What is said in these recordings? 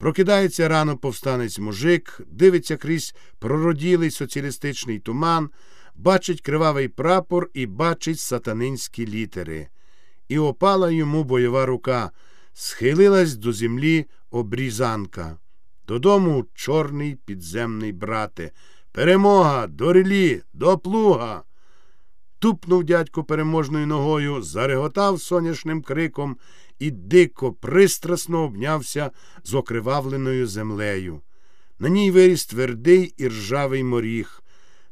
Прокидається рано повстанець мужик, дивиться крізь пророділий соціалістичний туман, бачить кривавий прапор і бачить сатанинські літери. І опала йому бойова рука, схилилась до землі обрізанка. Додому чорний підземний брате. Перемога до релі, до плуга. Тупнув дядько переможною ногою, зареготав соняшним криком і дико, пристрасно обнявся з окривавленою землею. На ній виріс твердий і ржавий моріг,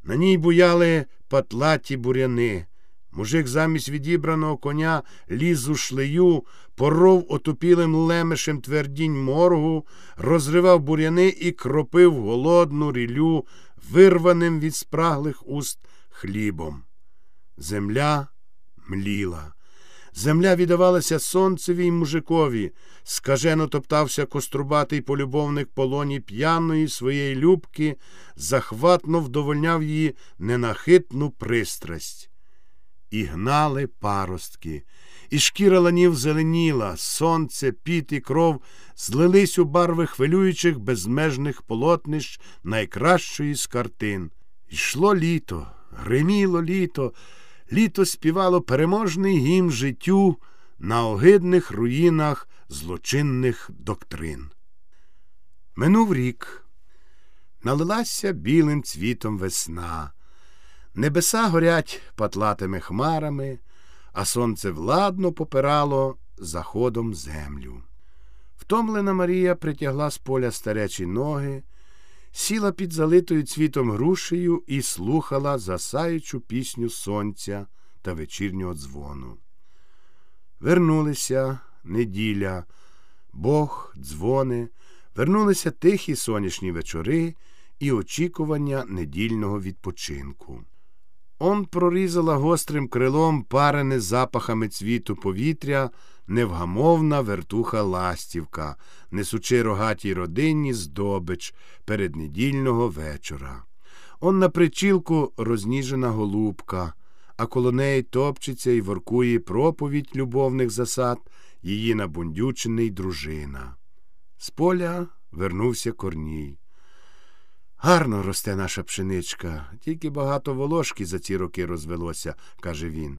на ній буяли патлаті буряни. Мужик замість відібраного коня ліз у шлею, поров отупілим лемешем твердінь моргу, розривав буряни і кропив голодну рілю, вирваним від спраглих уст хлібом. Земля мліла. Земля віддавалася сонцеві й мужикові, скажено топтався кострубатий полюбовник полоні п'яної своєї любки, захватно вдовольняв її ненахитну пристрасть. І гнали паростки, і шкіра ланів зеленіла, сонце, піт і кров злились у барви хвилюючих безмежних полотнищ найкращої з картин. Йшло літо, гриміло літо. Літо співало переможний гімн життю на огидних руїнах злочинних доктрин. Минув рік, налилася білим цвітом весна, небеса горять патлатими хмарами, а сонце владно попирало заходом землю. Втомлена Марія притягла з поля старечі ноги сіла під залитою цвітом грушею і слухала засаючу пісню сонця та вечірнього дзвону. Вернулися неділя, Бог, дзвони, вернулися тихі сонячні вечори і очікування недільного відпочинку. Он прорізала гострим крилом парене запахами цвіту повітря невгамовна вертуха ластівка, несучи рогатій родині здобич переднедільного вечора. Он на причілку розніжена голубка, а коло неї топчеться і воркує проповідь любовних засад, її набундючений дружина. З поля вернувся корній. Гарно росте наша пшеничка, тільки багато волошки за ці роки розвелося, каже він.